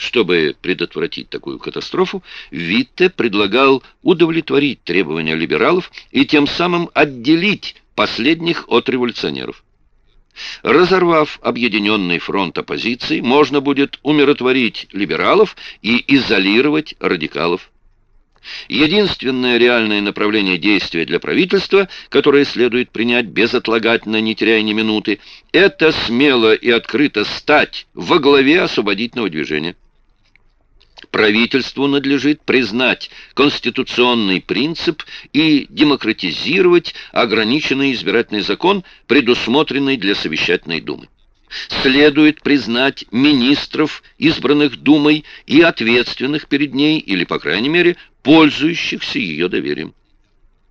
Чтобы предотвратить такую катастрофу, Витте предлагал удовлетворить требования либералов и тем самым отделить последних от революционеров. Разорвав объединенный фронт оппозиции, можно будет умиротворить либералов и изолировать радикалов. Единственное реальное направление действия для правительства, которое следует принять безотлагательно, не теряя ни минуты, это смело и открыто стать во главе освободительного движения. Правительству надлежит признать конституционный принцип и демократизировать ограниченный избирательный закон, предусмотренный для совещательной думы. Следует признать министров, избранных Думой, и ответственных перед ней, или, по крайней мере, пользующихся ее доверием.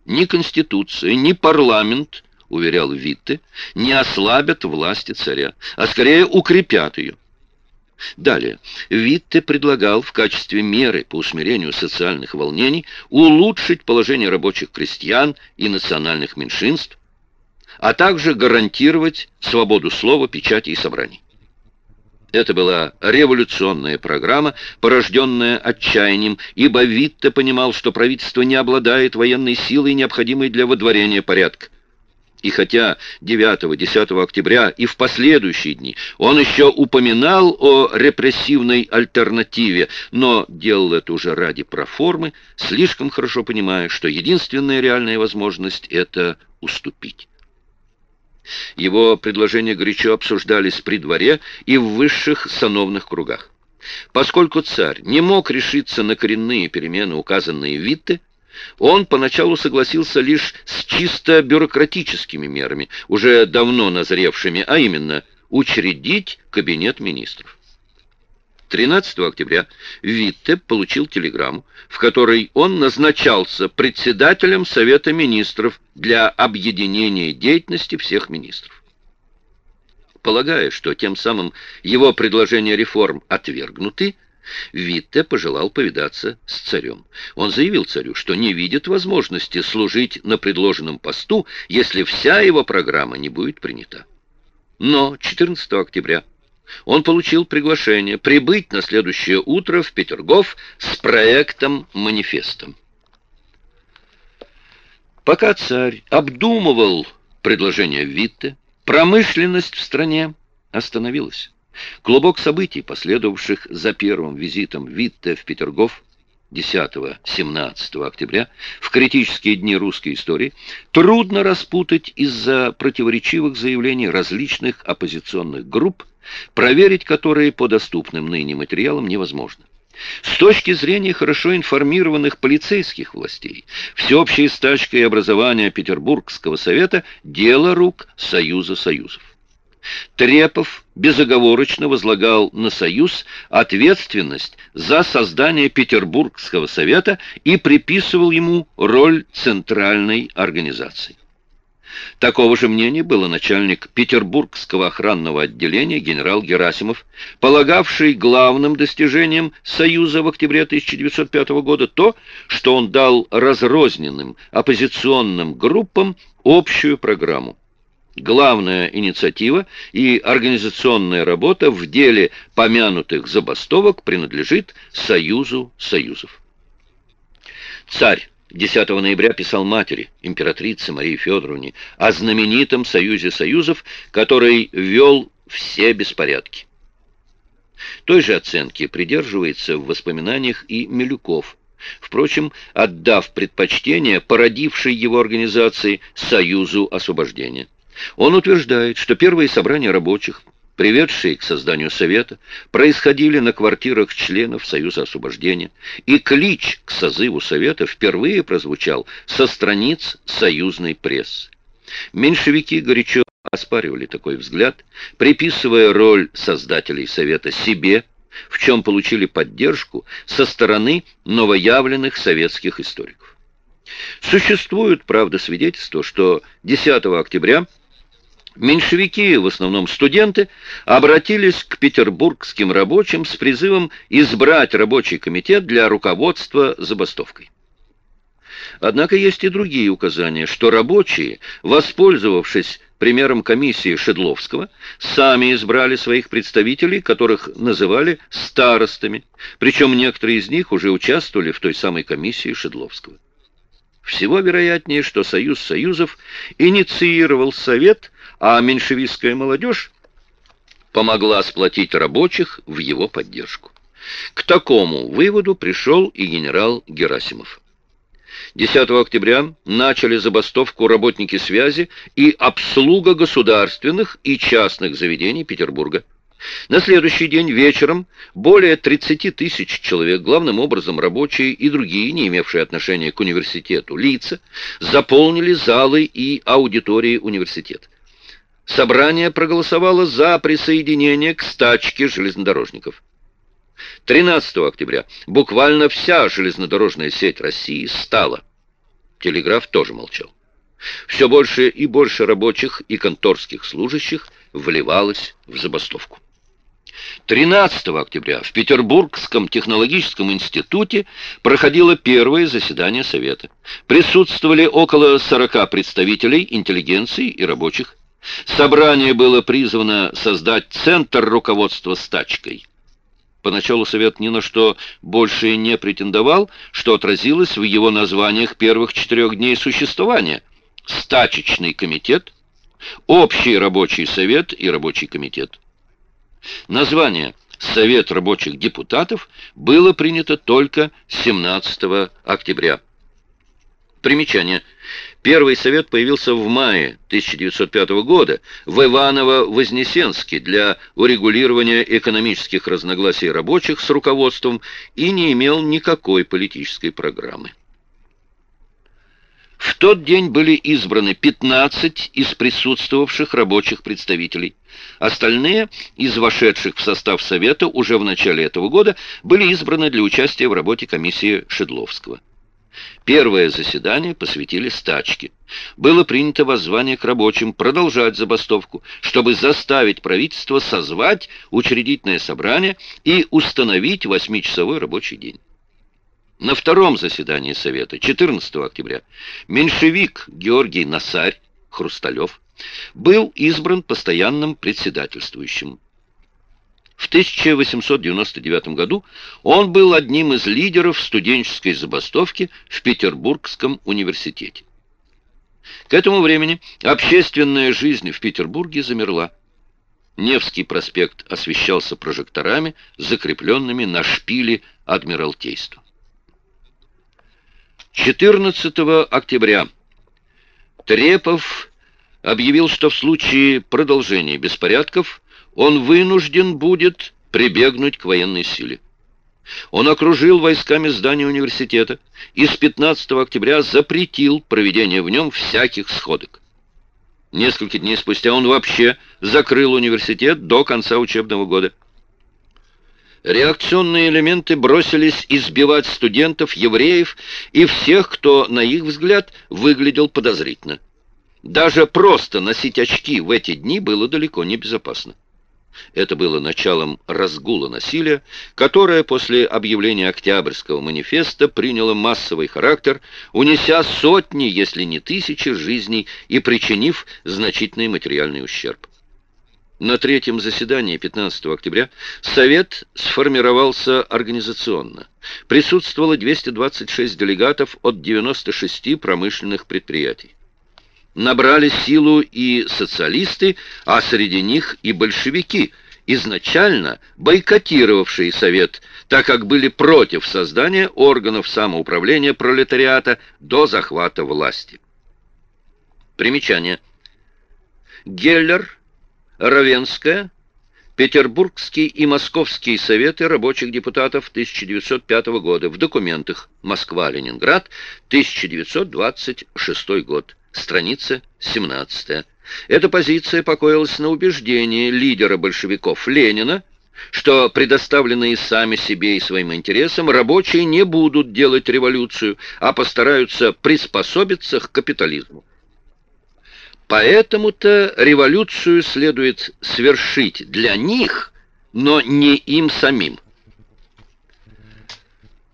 Ни Конституция, ни парламент, уверял Витте, не ослабят власти царя, а скорее укрепят ее. Далее, Витте предлагал в качестве меры по усмирению социальных волнений улучшить положение рабочих крестьян и национальных меньшинств, а также гарантировать свободу слова, печати и собраний. Это была революционная программа, порожденная отчаянием, ибо Витте понимал, что правительство не обладает военной силой, необходимой для водворения порядка. И хотя 9-10 октября и в последующие дни он еще упоминал о репрессивной альтернативе, но делал это уже ради проформы, слишком хорошо понимая, что единственная реальная возможность — это уступить. Его предложения горячо обсуждались при дворе и в высших сановных кругах. Поскольку царь не мог решиться на коренные перемены, указанные Витте, он поначалу согласился лишь с чисто бюрократическими мерами, уже давно назревшими, а именно учредить кабинет министров. 13 октября Витте получил телеграмму, в которой он назначался председателем Совета министров для объединения деятельности всех министров. Полагая, что тем самым его предложения реформ отвергнуты, Витте пожелал повидаться с царем. Он заявил царю, что не видит возможности служить на предложенном посту, если вся его программа не будет принята. Но 14 октября он получил приглашение прибыть на следующее утро в Петергоф с проектом-манифестом. Пока царь обдумывал предложение Витте, промышленность в стране остановилась. Клубок событий, последовавших за первым визитом Витте в Петергоф 10-17 октября, в критические дни русской истории, трудно распутать из-за противоречивых заявлений различных оппозиционных групп, проверить которые по доступным ныне материалам невозможно. С точки зрения хорошо информированных полицейских властей, всеобщая стачка и образование Петербургского совета – дело рук Союза Союзов. Трепов безоговорочно возлагал на Союз ответственность за создание Петербургского совета и приписывал ему роль центральной организации. Такого же мнения был начальник Петербургского охранного отделения генерал Герасимов, полагавший главным достижением Союза в октябре 1905 года то, что он дал разрозненным оппозиционным группам общую программу. Главная инициатива и организационная работа в деле помянутых забастовок принадлежит Союзу Союзов. Царь 10 ноября писал матери, императрице Марии Федоровне, о знаменитом Союзе Союзов, который вел все беспорядки. Той же оценки придерживается в воспоминаниях и Милюков, впрочем, отдав предпочтение породившей его организации Союзу освобождения. Он утверждает, что первые собрания рабочих приведшие к созданию Совета, происходили на квартирах членов Союза освобождения, и клич к созыву Совета впервые прозвучал со страниц союзной прессы. Меньшевики горячо оспаривали такой взгляд, приписывая роль создателей Совета себе, в чем получили поддержку со стороны новоявленных советских историков. Существуют, правда, свидетельства, что 10 октября Меньшевики, в основном студенты, обратились к петербургским рабочим с призывом избрать рабочий комитет для руководства забастовкой. Однако есть и другие указания, что рабочие, воспользовавшись примером комиссии Шедловского, сами избрали своих представителей, которых называли старостами, причем некоторые из них уже участвовали в той самой комиссии Шедловского. Всего вероятнее, что Союз Союзов инициировал Совет, а меньшевистская молодежь помогла сплотить рабочих в его поддержку. К такому выводу пришел и генерал Герасимов. 10 октября начали забастовку работники связи и обслуга государственных и частных заведений Петербурга. На следующий день вечером более 30 тысяч человек, главным образом рабочие и другие, не имевшие отношения к университету, лица, заполнили залы и аудитории университета. Собрание проголосовало за присоединение к стачке железнодорожников. 13 октября буквально вся железнодорожная сеть России стала. Телеграф тоже молчал. Все больше и больше рабочих и конторских служащих вливалось в забастовку. 13 октября в Петербургском технологическом институте проходило первое заседание Совета. Присутствовали около 40 представителей интеллигенции и рабочих. Собрание было призвано создать центр руководства стачкой. Поначалу Совет ни на что больше не претендовал, что отразилось в его названиях первых четырех дней существования. Стачечный комитет, Общий рабочий совет и рабочий комитет. Название «Совет рабочих депутатов» было принято только 17 октября. Примечание. Первый совет появился в мае 1905 года в Иваново-Вознесенске для урегулирования экономических разногласий рабочих с руководством и не имел никакой политической программы. В тот день были избраны 15 из присутствовавших рабочих представителей. Остальные из вошедших в состав Совета уже в начале этого года были избраны для участия в работе комиссии Шедловского. Первое заседание посвятили стачке. Было принято воззвание к рабочим продолжать забастовку, чтобы заставить правительство созвать учредительное собрание и установить восьмичасовой рабочий день. На втором заседании Совета, 14 октября, меньшевик Георгий Насарь, Хрусталев, был избран постоянным председательствующим. В 1899 году он был одним из лидеров студенческой забастовки в Петербургском университете. К этому времени общественная жизнь в Петербурге замерла. Невский проспект освещался прожекторами, закрепленными на шпиле Адмиралтейства. 14 октября Трепов объявил, что в случае продолжения беспорядков он вынужден будет прибегнуть к военной силе. Он окружил войсками здание университета и с 15 октября запретил проведение в нем всяких сходок. Несколько дней спустя он вообще закрыл университет до конца учебного года. Реакционные элементы бросились избивать студентов, евреев и всех, кто, на их взгляд, выглядел подозрительно. Даже просто носить очки в эти дни было далеко не безопасно. Это было началом разгула насилия, которое после объявления Октябрьского манифеста приняло массовый характер, унеся сотни, если не тысячи жизней и причинив значительный материальный ущерб. На третьем заседании 15 октября Совет сформировался организационно. Присутствовало 226 делегатов от 96 промышленных предприятий. Набрали силу и социалисты, а среди них и большевики, изначально бойкотировавшие Совет, так как были против создания органов самоуправления пролетариата до захвата власти. Примечание. Геллер Равенская, Петербургский и Московские советы рабочих депутатов 1905 года в документах Москва-Ленинград, 1926 год, страница 17. Эта позиция покоилась на убеждении лидера большевиков Ленина, что предоставленные сами себе и своим интересам рабочие не будут делать революцию, а постараются приспособиться к капитализму. Поэтому-то революцию следует свершить для них, но не им самим.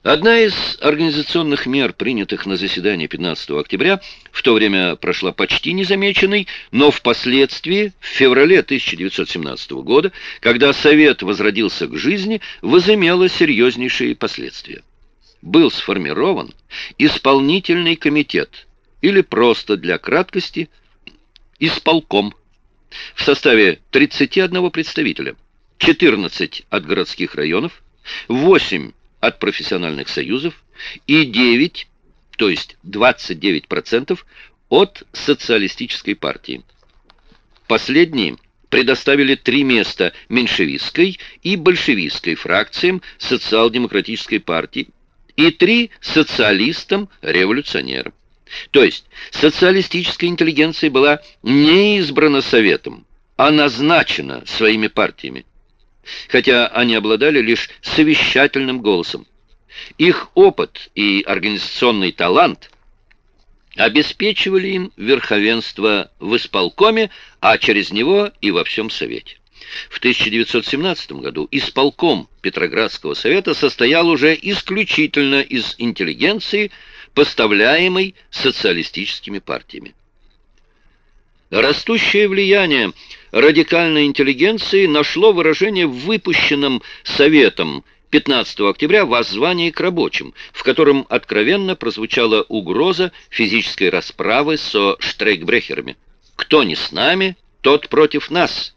Одна из организационных мер, принятых на заседании 15 октября, в то время прошла почти незамеченной, но впоследствии, в феврале 1917 года, когда Совет возродился к жизни, возымела серьезнейшие последствия. Был сформирован исполнительный комитет, или просто для краткости исполком, в составе 31 представителя, 14 от городских районов, 8 от профессиональных союзов и 9, то есть 29% от социалистической партии. Последние предоставили три места меньшевистской и большевистской фракциям социал-демократической партии и три социалистам-революционерам. То есть социалистическая интеллигенция была не избрана Советом, а назначена своими партиями хотя они обладали лишь совещательным голосом. Их опыт и организационный талант обеспечивали им верховенство в исполкоме, а через него и во всем Совете. В 1917 году исполком Петроградского совета состоял уже исключительно из интеллигенции, поставляемой социалистическими партиями. Растущее влияние радикальной интеллигенции нашло выражение в выпущенном Советом 15 октября воззвании к рабочим, в котором откровенно прозвучала угроза физической расправы со штрейкбрехерами. «Кто не с нами, тот против нас».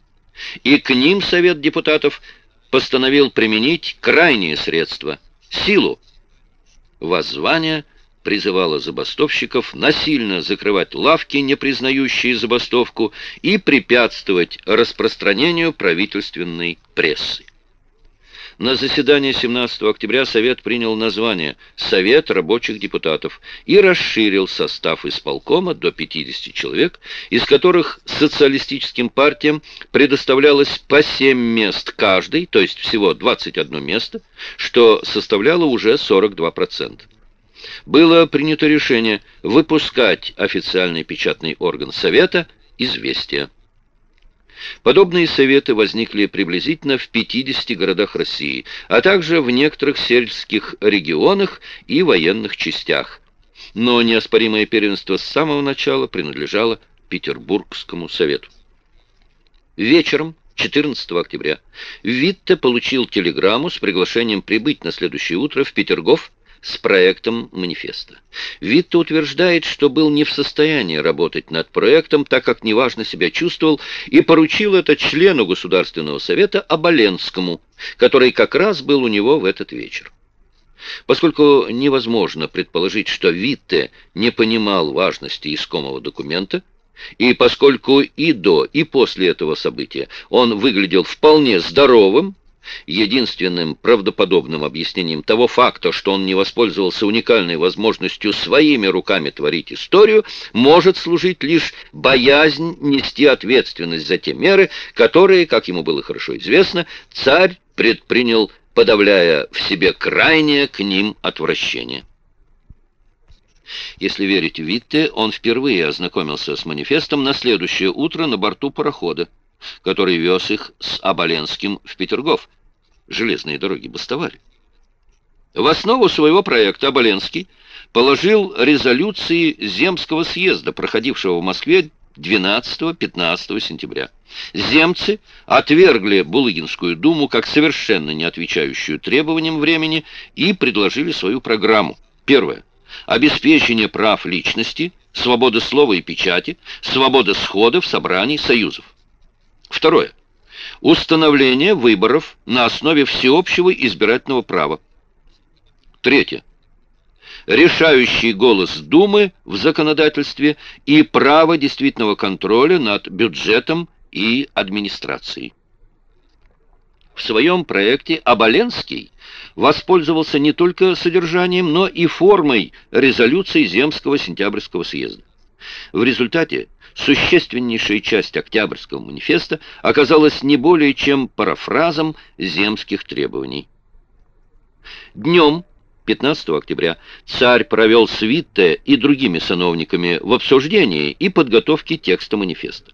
И к ним Совет депутатов постановил применить крайние средства – силу. Воззвание – призывала забастовщиков насильно закрывать лавки, не признающие забастовку, и препятствовать распространению правительственной прессы. На заседании 17 октября Совет принял название «Совет рабочих депутатов» и расширил состав исполкома до 50 человек, из которых социалистическим партиям предоставлялось по 7 мест каждый, то есть всего 21 место, что составляло уже 42% было принято решение выпускать официальный печатный орган Совета «Известия». Подобные советы возникли приблизительно в 50 городах России, а также в некоторых сельских регионах и военных частях. Но неоспоримое первенство с самого начала принадлежало Петербургскому совету. Вечером 14 октября Витте получил телеграмму с приглашением прибыть на следующее утро в Петергоф с проектом манифеста. Витте утверждает, что был не в состоянии работать над проектом, так как неважно себя чувствовал, и поручил это члену Государственного совета Оболенскому, который как раз был у него в этот вечер. Поскольку невозможно предположить, что Витте не понимал важности искомого документа, и поскольку и до, и после этого события он выглядел вполне здоровым, Единственным правдоподобным объяснением того факта, что он не воспользовался уникальной возможностью своими руками творить историю, может служить лишь боязнь нести ответственность за те меры, которые, как ему было хорошо известно, царь предпринял, подавляя в себе крайнее к ним отвращение. Если верить Витте, он впервые ознакомился с манифестом на следующее утро на борту парохода, который вез их с Оболенским в Петергоф, железные дороги бастовали. В основу своего проекта Оболенский положил резолюции Земского съезда, проходившего в Москве 12-15 сентября. Земцы отвергли Булыгинскую думу как совершенно не отвечающую требованиям времени и предложили свою программу. Первое. Обеспечение прав личности, свободы слова и печати, свобода сходов, собраний, союзов. Второе установление выборов на основе всеобщего избирательного права. Третье. Решающий голос Думы в законодательстве и право действительного контроля над бюджетом и администрацией. В своем проекте Оболенский воспользовался не только содержанием, но и формой резолюции Земского сентябрьского съезда. В результате существеннейшая часть Октябрьского манифеста оказалась не более чем парафразом земских требований. Днем 15 октября царь провел с и другими сановниками в обсуждении и подготовке текста манифеста.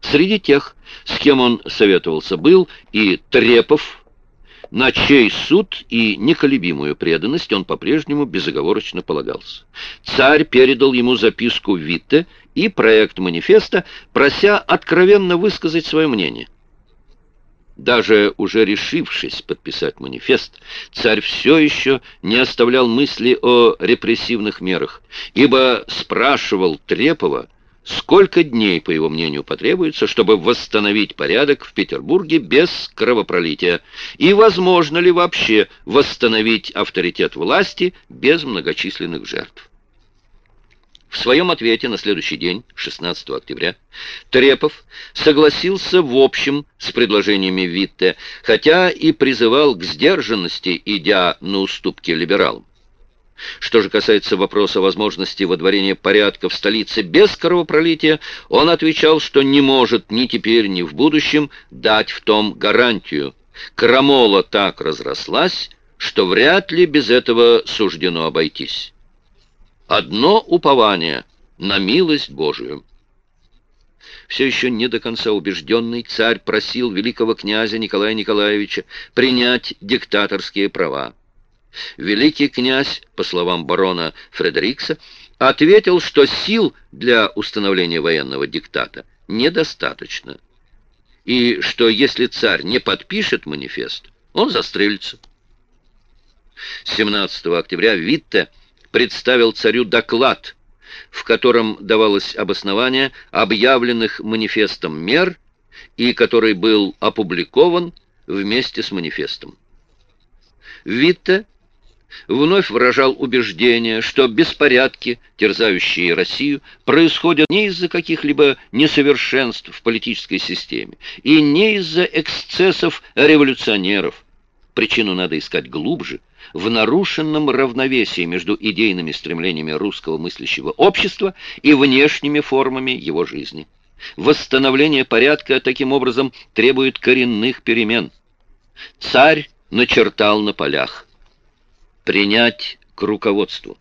Среди тех, с кем он советовался, был и Трепов, на чей суд и неколебимую преданность он по-прежнему безоговорочно полагался. Царь передал ему записку Витте и проект манифеста, прося откровенно высказать свое мнение. Даже уже решившись подписать манифест, царь все еще не оставлял мысли о репрессивных мерах, ибо спрашивал Трепова, сколько дней, по его мнению, потребуется, чтобы восстановить порядок в Петербурге без кровопролития, и возможно ли вообще восстановить авторитет власти без многочисленных жертв. В своем ответе на следующий день, 16 октября, Трепов согласился в общем с предложениями Витте, хотя и призывал к сдержанности, идя на уступки либералам. Что же касается вопроса возможности водворения порядка в столице без кровопролития, он отвечал, что не может ни теперь, ни в будущем дать в том гарантию. Крамола так разрослась, что вряд ли без этого суждено обойтись. Одно упование на милость Божию. Все еще не до конца убежденный царь просил великого князя Николая Николаевича принять диктаторские права. Великий князь, по словам барона Фредерикса, ответил, что сил для установления военного диктата недостаточно, и что если царь не подпишет манифест, он застрелится. 17 октября Витте представил царю доклад, в котором давалось обоснование объявленных манифестом мер и который был опубликован вместе с манифестом. Витте вновь выражал убеждение, что беспорядки, терзающие Россию, происходят не из-за каких-либо несовершенств в политической системе и не из-за эксцессов революционеров. Причину надо искать глубже – в нарушенном равновесии между идейными стремлениями русского мыслящего общества и внешними формами его жизни. Восстановление порядка таким образом требует коренных перемен. Царь начертал на полях. Принять к руководству.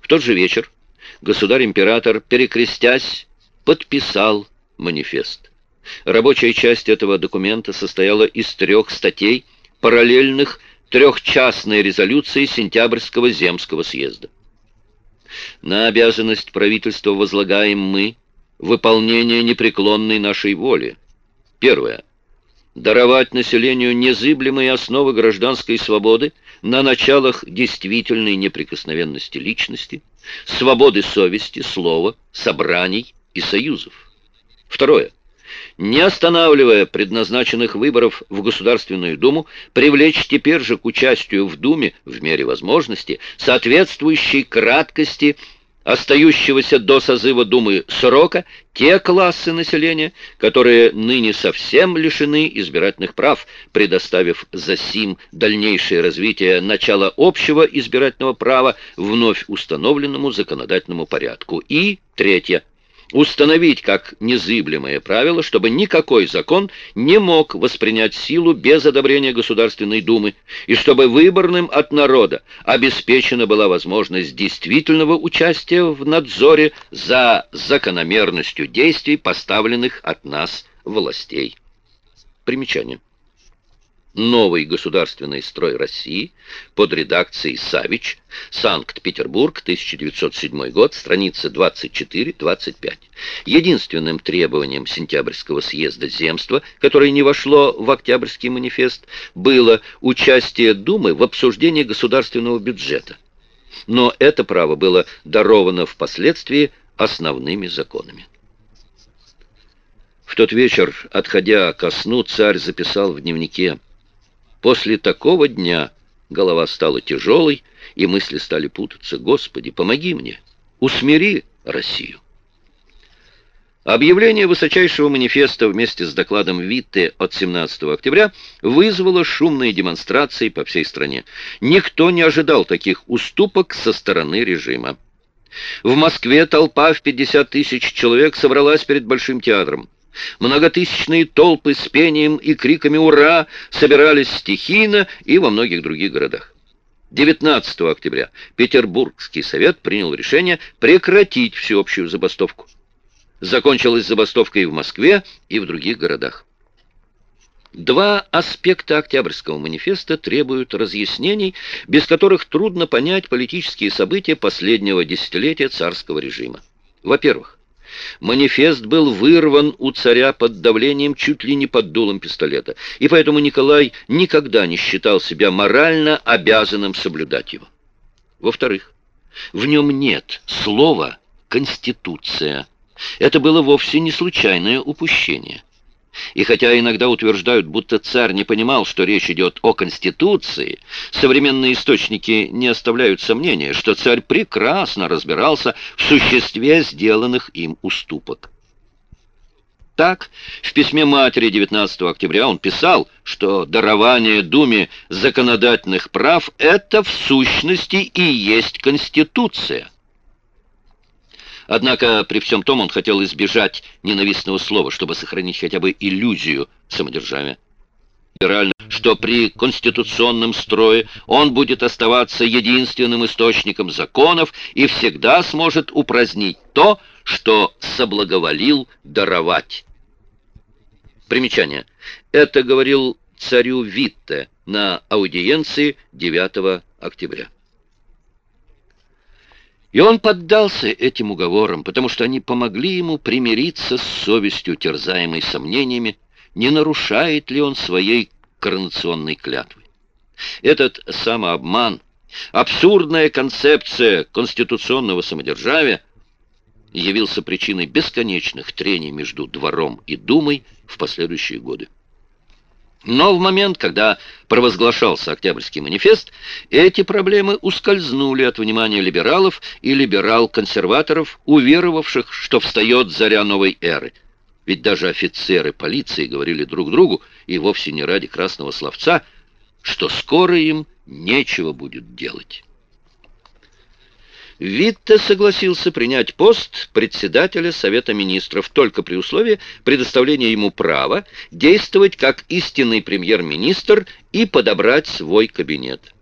В тот же вечер государь-император, перекрестясь, подписал манифест. Рабочая часть этого документа состояла из трех статей, параллельных трехчастной резолюции Сентябрьского земского съезда. На обязанность правительства возлагаем мы выполнение непреклонной нашей воли. Первое. Даровать населению незыблемые основы гражданской свободы на началах действительной неприкосновенности личности, свободы совести, слова, собраний и союзов. Второе не останавливая предназначенных выборов в Государственную Думу, привлечь теперь же к участию в Думе, в мере возможности, соответствующей краткости остающегося до созыва Думы срока те классы населения, которые ныне совсем лишены избирательных прав, предоставив за сим дальнейшее развитие начала общего избирательного права вновь установленному законодательному порядку. И, третье, установить как незыблемое правило, чтобы никакой закон не мог воспринять силу без одобрения Государственной Думы, и чтобы выборным от народа обеспечена была возможность действительного участия в надзоре за закономерностью действий, поставленных от нас властей. Примечание новый государственный строй России под редакцией Савич, Санкт-Петербург, 1907 год, страница 24-25. Единственным требованием сентябрьского съезда земства, которое не вошло в Октябрьский манифест, было участие Думы в обсуждении государственного бюджета. Но это право было даровано впоследствии основными законами. В тот вечер, отходя ко сну, царь записал в дневнике После такого дня голова стала тяжелой, и мысли стали путаться. «Господи, помоги мне! Усмири Россию!» Объявление высочайшего манифеста вместе с докладом Витте от 17 октября вызвало шумные демонстрации по всей стране. Никто не ожидал таких уступок со стороны режима. В Москве толпа в 50 тысяч человек собралась перед Большим театром. Многотысячные толпы с пением и криками «Ура!» собирались стихийно и во многих других городах. 19 октября Петербургский совет принял решение прекратить всеобщую забастовку. Закончилась забастовка и в Москве, и в других городах. Два аспекта Октябрьского манифеста требуют разъяснений, без которых трудно понять политические события последнего десятилетия царского режима. Во-первых, манифест был вырван у царя под давлением чуть ли не под дулом пистолета, и поэтому Николай никогда не считал себя морально обязанным соблюдать его. Во-вторых, в нем нет слова «конституция». Это было вовсе не случайное упущение. И хотя иногда утверждают, будто царь не понимал, что речь идет о Конституции, современные источники не оставляют сомнения, что царь прекрасно разбирался в существе сделанных им уступок. Так, в письме матери 19 октября он писал, что дарование Думе законодательных прав – это в сущности и есть Конституция. Однако при всем том он хотел избежать ненавистного слова, чтобы сохранить хотя бы иллюзию самодержавия. Либерально, что при конституционном строе он будет оставаться единственным источником законов и всегда сможет упразднить то, что соблаговолил даровать. Примечание. Это говорил царю Витте на аудиенции 9 октября. И он поддался этим уговорам, потому что они помогли ему примириться с совестью, терзаемой сомнениями, не нарушает ли он своей коронационной клятвы. Этот самообман, абсурдная концепция конституционного самодержавия явился причиной бесконечных трений между двором и думой в последующие годы. Но в момент, когда провозглашался Октябрьский манифест, эти проблемы ускользнули от внимания либералов и либерал-консерваторов, уверовавших, что встает заря новой эры. Ведь даже офицеры полиции говорили друг другу, и вовсе не ради красного словца, что скоро им нечего будет делать. Витте согласился принять пост председателя Совета Министров только при условии предоставления ему права действовать как истинный премьер-министр и подобрать свой кабинет.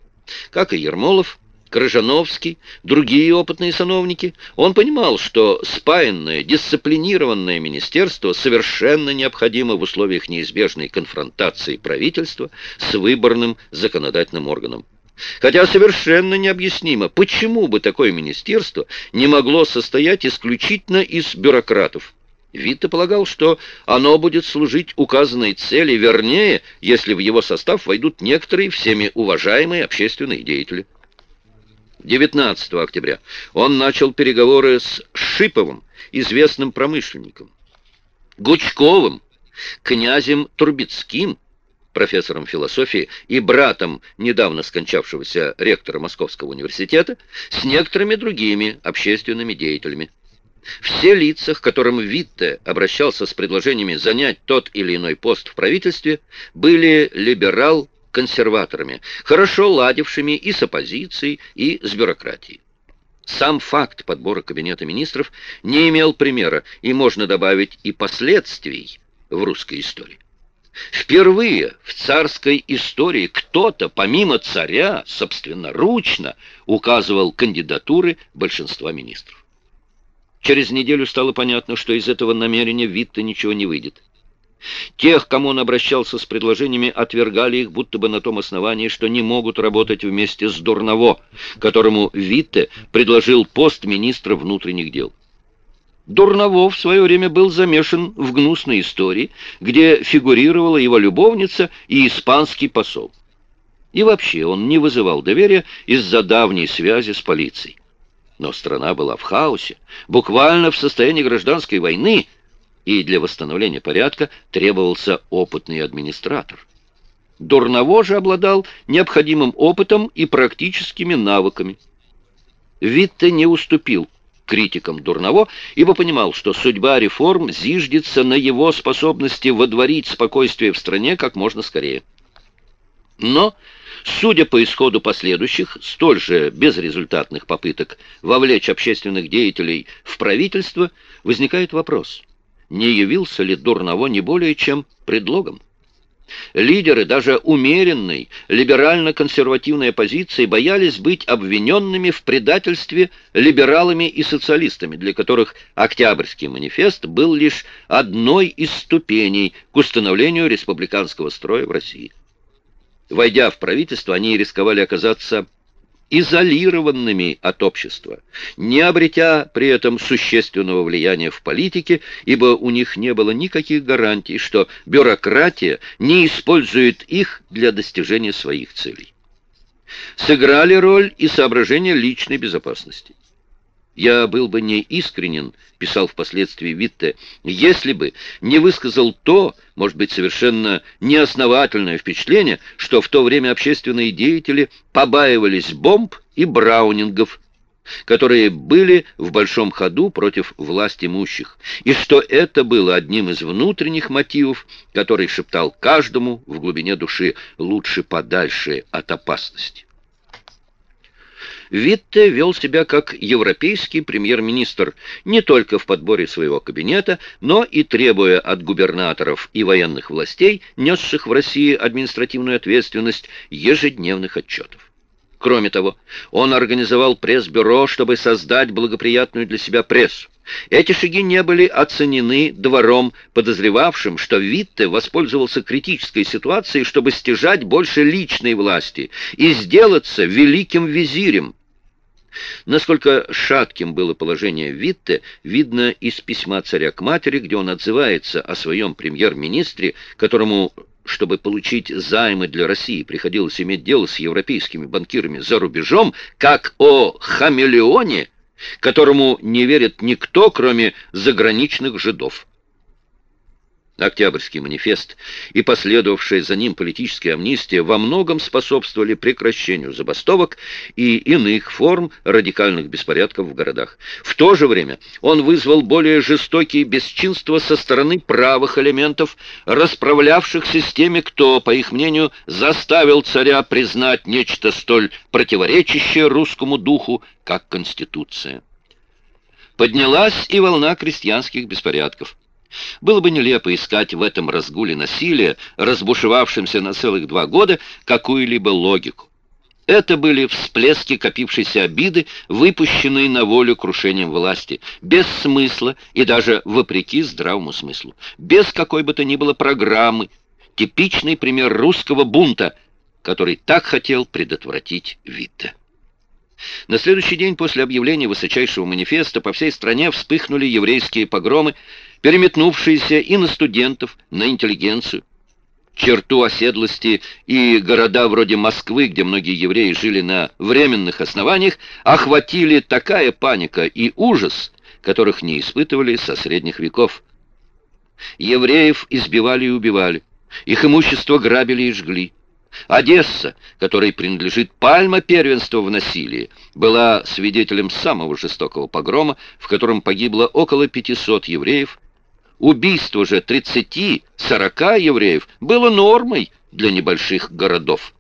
Как и Ермолов, Крыжановский, другие опытные сановники, он понимал, что спаянное, дисциплинированное министерство совершенно необходимо в условиях неизбежной конфронтации правительства с выборным законодательным органом. Хотя совершенно необъяснимо, почему бы такое министерство не могло состоять исключительно из бюрократов. Витте полагал, что оно будет служить указанной цели, вернее, если в его состав войдут некоторые всеми уважаемые общественные деятели. 19 октября он начал переговоры с Шиповым, известным промышленником, Гучковым, князем Турбецким, профессором философии и братом недавно скончавшегося ректора Московского университета, с некоторыми другими общественными деятелями. Все лица, к которым Витте обращался с предложениями занять тот или иной пост в правительстве, были либерал-консерваторами, хорошо ладившими и с оппозицией, и с бюрократией. Сам факт подбора кабинета министров не имел примера, и можно добавить и последствий в русской истории. Впервые в царской истории кто-то, помимо царя, собственноручно указывал кандидатуры большинства министров. Через неделю стало понятно, что из этого намерения Витте ничего не выйдет. Тех, кому он обращался с предложениями, отвергали их будто бы на том основании, что не могут работать вместе с Дурново, которому Витте предложил пост министра внутренних дел. Дурново в свое время был замешан в гнусной истории, где фигурировала его любовница и испанский посол. И вообще он не вызывал доверия из-за давней связи с полицией. Но страна была в хаосе, буквально в состоянии гражданской войны, и для восстановления порядка требовался опытный администратор. Дурново же обладал необходимым опытом и практическими навыками. Витте не уступил критиком Дурново, ибо понимал, что судьба реформ зиждется на его способности водворить спокойствие в стране как можно скорее. Но, судя по исходу последующих, столь же безрезультатных попыток вовлечь общественных деятелей в правительство, возникает вопрос, не явился ли Дурново не более чем предлогом? Лидеры даже умеренной, либерально-консервативной оппозиции боялись быть обвиненными в предательстве либералами и социалистами, для которых Октябрьский манифест был лишь одной из ступеней к установлению республиканского строя в России. Войдя в правительство, они рисковали оказаться изолированными от общества, не обретя при этом существенного влияния в политике, ибо у них не было никаких гарантий, что бюрократия не использует их для достижения своих целей. Сыграли роль и соображения личной безопасности. «Я был бы неискренен», — писал впоследствии Витте, «если бы не высказал то, может быть, совершенно неосновательное впечатление, что в то время общественные деятели побаивались бомб и браунингов, которые были в большом ходу против власть имущих, и что это было одним из внутренних мотивов, который шептал каждому в глубине души «лучше подальше от опасности». Витте вел себя как европейский премьер-министр не только в подборе своего кабинета, но и требуя от губернаторов и военных властей, несших в России административную ответственность, ежедневных отчетов. Кроме того, он организовал пресс-бюро, чтобы создать благоприятную для себя прессу. Эти шаги не были оценены двором, подозревавшим, что Витте воспользовался критической ситуацией, чтобы стяжать больше личной власти и сделаться великим визирем, Насколько шатким было положение Витте, видно из письма царя к матери, где он отзывается о своем премьер-министре, которому, чтобы получить займы для России, приходилось иметь дело с европейскими банкирами за рубежом, как о хамелеоне, которому не верит никто, кроме заграничных жидов. Октябрьский манифест и последовавшая за ним политическая амнистия во многом способствовали прекращению забастовок и иных форм радикальных беспорядков в городах. В то же время он вызвал более жестокие бесчинства со стороны правых элементов, расправлявшихся с теми, кто, по их мнению, заставил царя признать нечто столь противоречащее русскому духу, как Конституция. Поднялась и волна крестьянских беспорядков. Было бы нелепо искать в этом разгуле насилия, разбушевавшемся на целых два года, какую-либо логику. Это были всплески копившейся обиды, выпущенные на волю крушением власти, без смысла и даже вопреки здравому смыслу, без какой бы то ни было программы, типичный пример русского бунта, который так хотел предотвратить Витте. На следующий день после объявления высочайшего манифеста по всей стране вспыхнули еврейские погромы, переметнувшиеся и на студентов, на интеллигенцию. Черту оседлости и города вроде Москвы, где многие евреи жили на временных основаниях, охватили такая паника и ужас, которых не испытывали со средних веков. Евреев избивали и убивали, их имущество грабили и жгли. Одесса, которой принадлежит пальма первенства в насилии, была свидетелем самого жестокого погрома, в котором погибло около 500 евреев. Убийство же 30-40 евреев было нормой для небольших городов.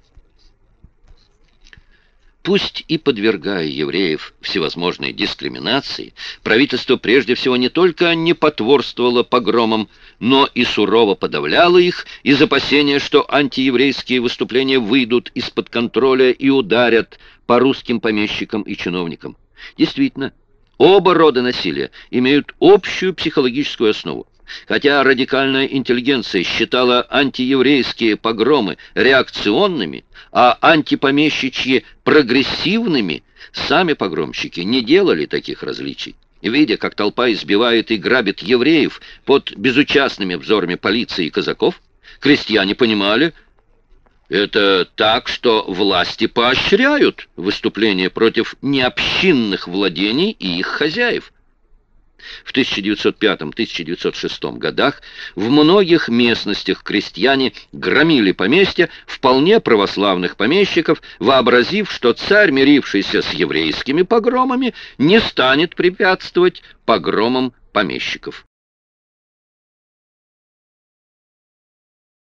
Пусть и подвергая евреев всевозможной дискриминации, правительство прежде всего не только не потворствовало погромам, но и сурово подавляло их из опасения, что антиеврейские выступления выйдут из-под контроля и ударят по русским помещикам и чиновникам. Действительно, оба рода насилия имеют общую психологическую основу. Хотя радикальная интеллигенция считала антиеврейские погромы реакционными, а антипомещичьи прогрессивными, сами погромщики не делали таких различий. Видя, как толпа избивает и грабит евреев под безучастными взорами полиции и казаков, крестьяне понимали, это так, что власти поощряют выступления против необщинных владений и их хозяев. В 1905-1906 годах в многих местностях крестьяне громили поместья вполне православных помещиков, вообразив, что царь, мирившийся с еврейскими погромами, не станет препятствовать погромам помещиков.